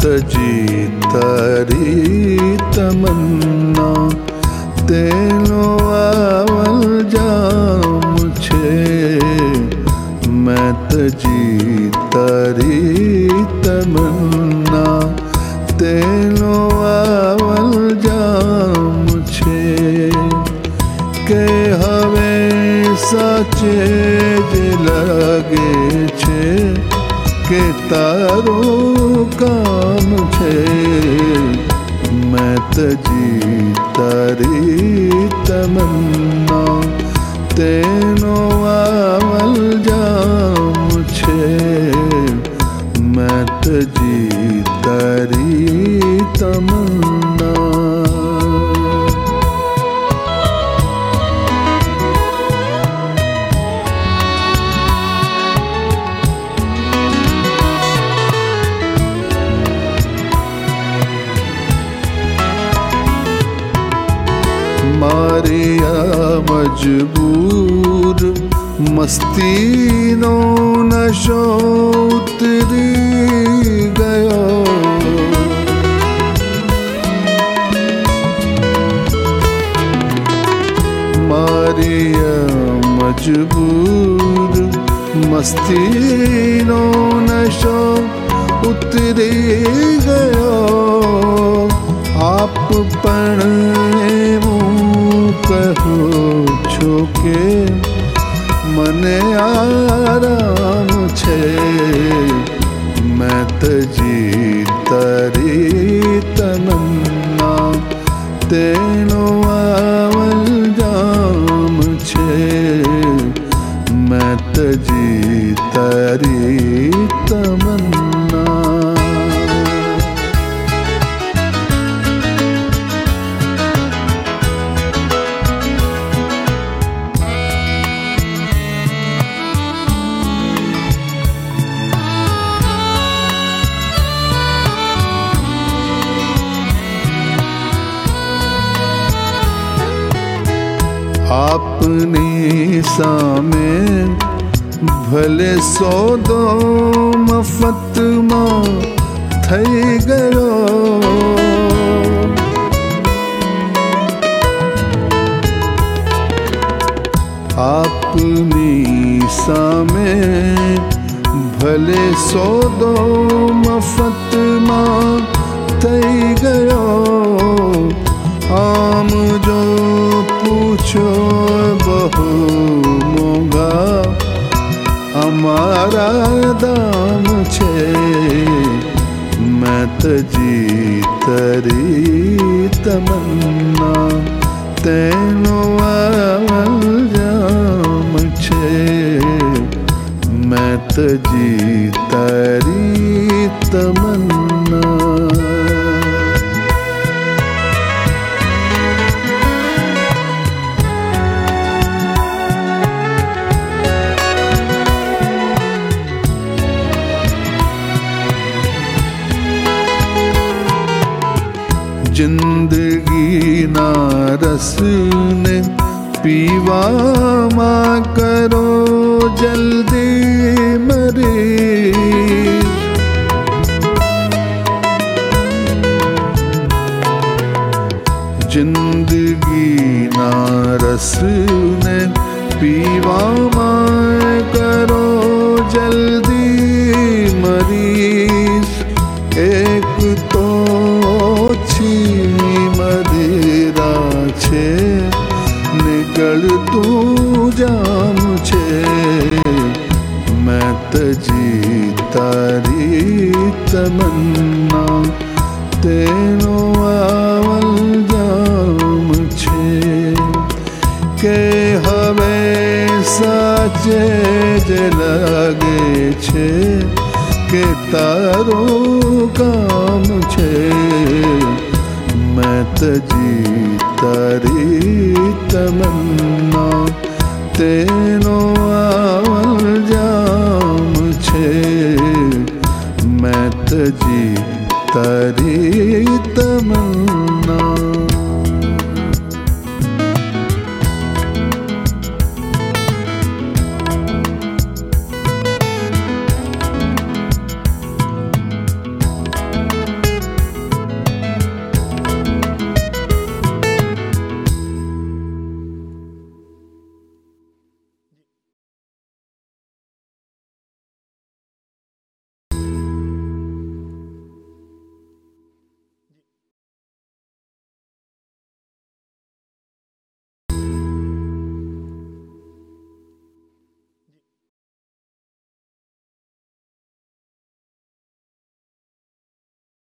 ਮਤ ਜੀ ਤਰੀ ਤਮੰਨਾ ਤੈਨੂੰ ਆਵਲ ਜੀ ਤਰੀ ਤਮੰਨਾ ਤੈਨੂੰ ਹਵੇ ਸੱਚੇ मारे मजबूर मस्तीनो नशो उतरी गयो। मारिया मजबूर मस्तीनो नशो उतरी गयो। आप पण કહો છો કે મને આરામ છે મેં તજી તારી તમન્ના તેનો આવલ જામ છે મેં તજી તારી તમન્ના सामेन भले सौदो मफत मई थई गयो। आपनी सामे भले सौदो मफत मई थई जी तरी तमन्ना तेनो जाम छे मैं तजी तरी तमन्ना ज़िंदगी ना रस ने पीवा माँ करो जल्दी मरे। ज़िंदगी ना रस ने पीवा मा करो जल्दी છે નીકળતું જામ છે. મેં તજી તારી તમન્ના, તેનો આવલ જામ છે. કે હવે સાચે જ લાગે છે કે તારું કામ છે. મેં તજી रि तमन्ना ते